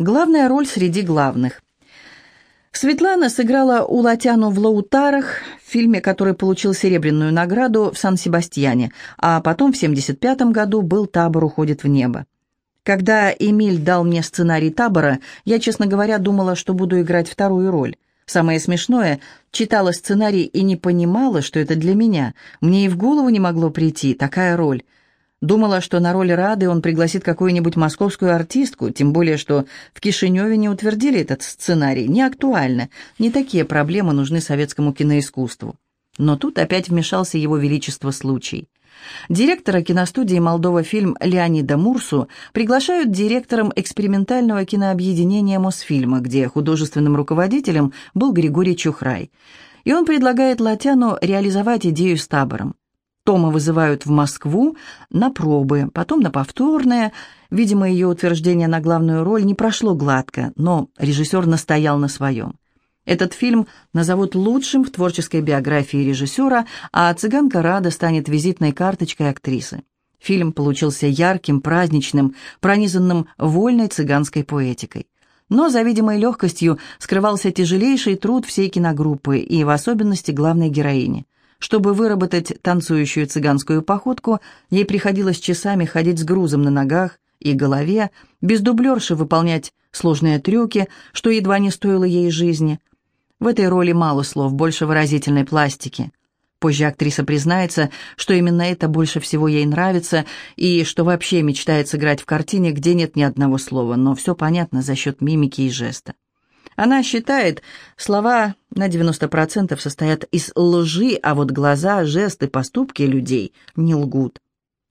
Главная роль среди главных. Светлана сыграла Улатяну в «Лаутарах», в фильме, который получил серебряную награду в Сан-Себастьяне, а потом в 1975 году был «Табор уходит в небо». Когда Эмиль дал мне сценарий «Табора», я, честно говоря, думала, что буду играть вторую роль. Самое смешное, читала сценарий и не понимала, что это для меня. Мне и в голову не могло прийти такая роль – Думала, что на роль Рады он пригласит какую-нибудь московскую артистку, тем более, что в Кишиневе не утвердили этот сценарий. Не актуально. Не такие проблемы нужны советскому киноискусству. Но тут опять вмешался его величество случай. Директора киностудии «Молдова фильм» Леонида Мурсу приглашают директором экспериментального кинообъединения «Мосфильма», где художественным руководителем был Григорий Чухрай. И он предлагает Латяну реализовать идею с табором. Тома вызывают в Москву на пробы, потом на повторное. Видимо, ее утверждение на главную роль не прошло гладко, но режиссер настоял на своем. Этот фильм назовут лучшим в творческой биографии режиссера, а «Цыганка Рада» станет визитной карточкой актрисы. Фильм получился ярким, праздничным, пронизанным вольной цыганской поэтикой. Но за видимой легкостью скрывался тяжелейший труд всей киногруппы и в особенности главной героини. Чтобы выработать танцующую цыганскую походку, ей приходилось часами ходить с грузом на ногах и голове, без дублерши выполнять сложные трюки, что едва не стоило ей жизни. В этой роли мало слов, больше выразительной пластики. Позже актриса признается, что именно это больше всего ей нравится и что вообще мечтает сыграть в картине, где нет ни одного слова, но все понятно за счет мимики и жеста. Она считает, слова на 90% состоят из лжи, а вот глаза, жесты, поступки людей не лгут.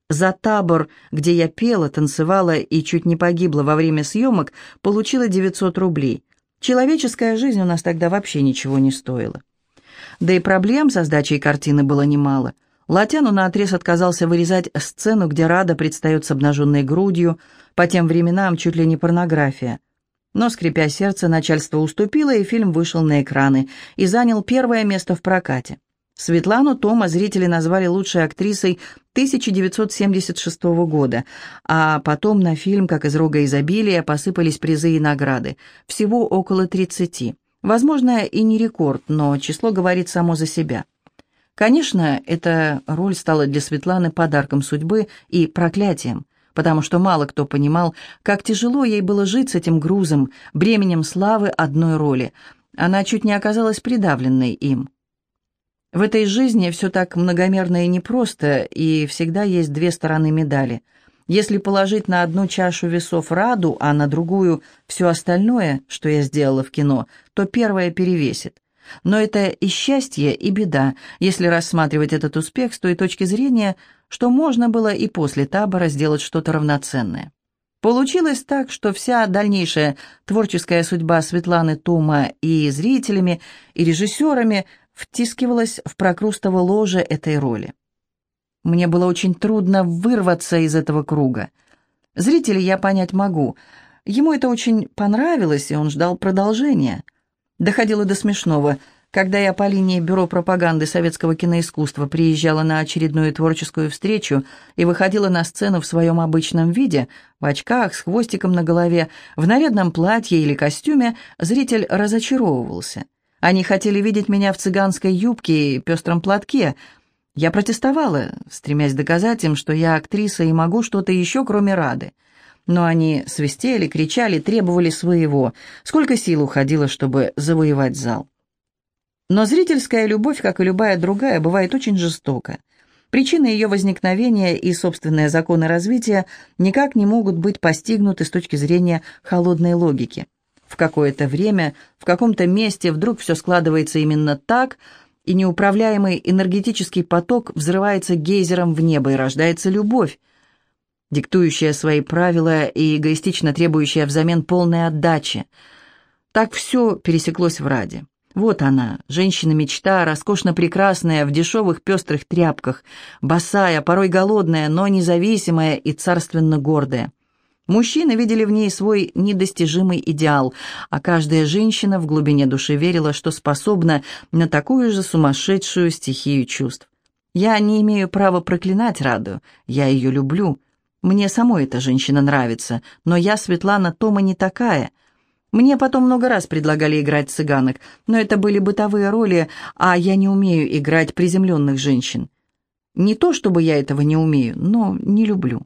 За табор, где я пела, танцевала и чуть не погибла во время съемок, получила 900 рублей. Человеческая жизнь у нас тогда вообще ничего не стоила. Да и проблем со сдачей картины было немало. Латяну наотрез отказался вырезать сцену, где Рада предстает с обнаженной грудью, по тем временам чуть ли не порнография. Но, скрипя сердце, начальство уступило, и фильм вышел на экраны и занял первое место в прокате. Светлану Тома зрители назвали лучшей актрисой 1976 года, а потом на фильм «Как из рога изобилия» посыпались призы и награды. Всего около 30. Возможно, и не рекорд, но число говорит само за себя. Конечно, эта роль стала для Светланы подарком судьбы и проклятием потому что мало кто понимал, как тяжело ей было жить с этим грузом, бременем славы одной роли. Она чуть не оказалась придавленной им. В этой жизни все так многомерно и непросто, и всегда есть две стороны медали. Если положить на одну чашу весов Раду, а на другую все остальное, что я сделала в кино, то первое перевесит. Но это и счастье, и беда, если рассматривать этот успех с той точки зрения, что можно было и после табора сделать что-то равноценное. Получилось так, что вся дальнейшая творческая судьба Светланы Тома и зрителями, и режиссерами втискивалась в прокрустово ложе этой роли. Мне было очень трудно вырваться из этого круга. Зрителей я понять могу. Ему это очень понравилось, и он ждал продолжения. Доходило до смешного – когда я по линии Бюро пропаганды советского киноискусства приезжала на очередную творческую встречу и выходила на сцену в своем обычном виде, в очках, с хвостиком на голове, в нарядном платье или костюме, зритель разочаровывался. Они хотели видеть меня в цыганской юбке и пестром платке. Я протестовала, стремясь доказать им, что я актриса и могу что-то еще, кроме Рады. Но они свистели, кричали, требовали своего. Сколько сил уходило, чтобы завоевать зал. Но зрительская любовь, как и любая другая, бывает очень жестока. Причины ее возникновения и собственные законы развития никак не могут быть постигнуты с точки зрения холодной логики. В какое-то время, в каком-то месте вдруг все складывается именно так, и неуправляемый энергетический поток взрывается гейзером в небо, и рождается любовь, диктующая свои правила и эгоистично требующая взамен полной отдачи. Так все пересеклось в Раде. Вот она, женщина-мечта, роскошно прекрасная, в дешевых пестрых тряпках, босая, порой голодная, но независимая и царственно гордая. Мужчины видели в ней свой недостижимый идеал, а каждая женщина в глубине души верила, что способна на такую же сумасшедшую стихию чувств. Я не имею права проклинать Раду, я ее люблю. Мне самой эта женщина нравится, но я, Светлана Тома, не такая. Мне потом много раз предлагали играть цыганок, но это были бытовые роли, а я не умею играть приземленных женщин. Не то, чтобы я этого не умею, но не люблю.